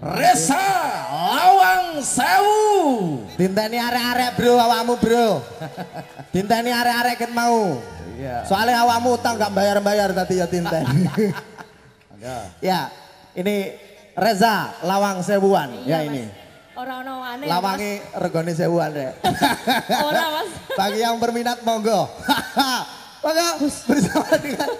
Resa Lawang Sewu. Dinteni arek-arek bro awakmu bro. Dinteni arek-arek ket mau. Iya. Soalnya awakmu utang gak bayar-bayar tadi ya Tinten. ya, ini Reza Lawang Sewuan ya ini. Orang-orang aneh. Lawangi regone sewuan deh. Orang mas. Bagi yang berminat monggo. Maka bersama dengan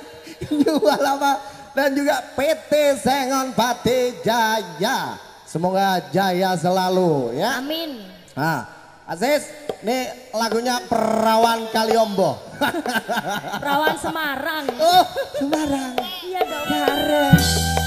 Dua Lama dan juga PT Sengon Pati Jaya. Semoga jaya selalu ya. Amin. Nah, Aziz, ini lagunya Perawan Kaliombo. Perawan Semarang. oh, Semarang. Iya dong. Bareng.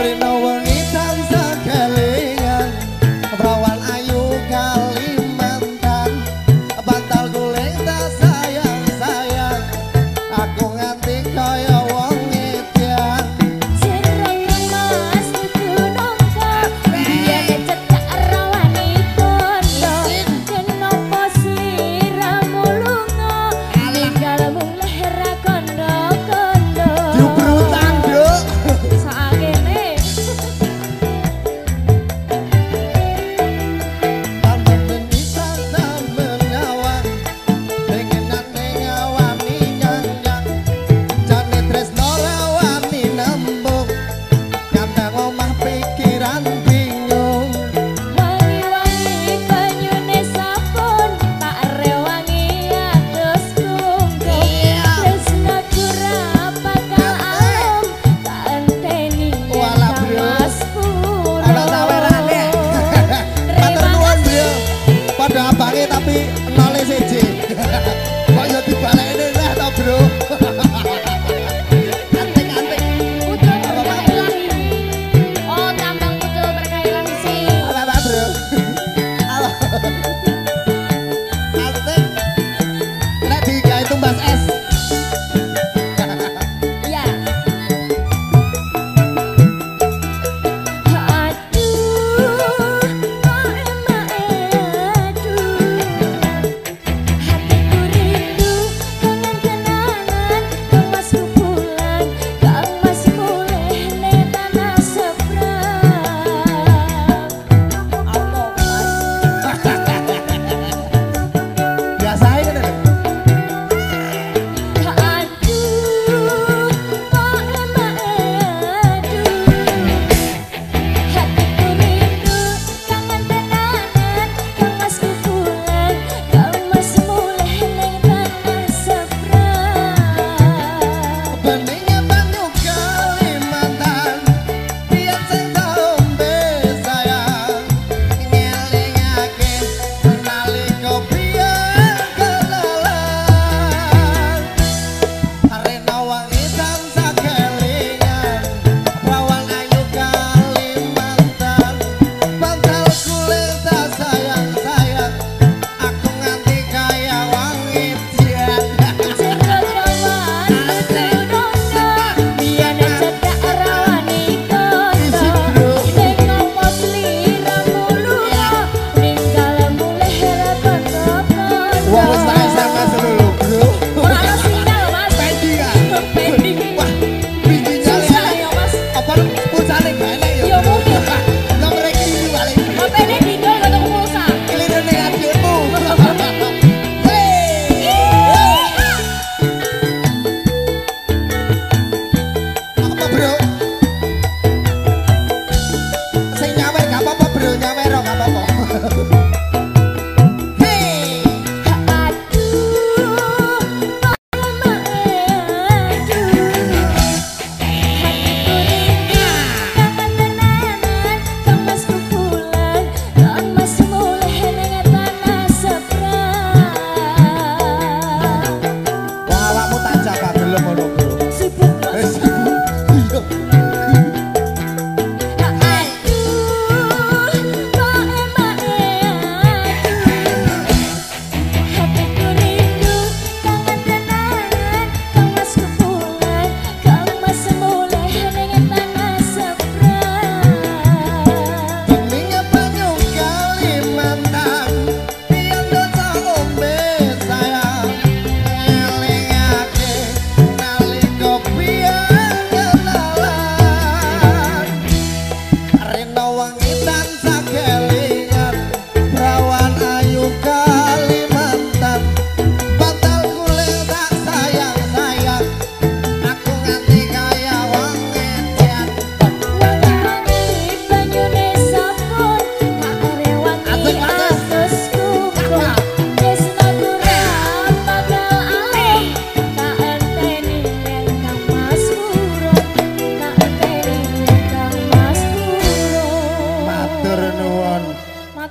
Rinawangi Kok ya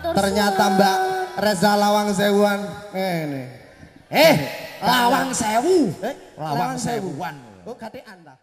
Ternyata Mbak Reza Lawang Sewuan. Ini. Eh, eh Lawang Sewu. Eh, Lawang, Sewu Sewuan. Oh, katanya anda.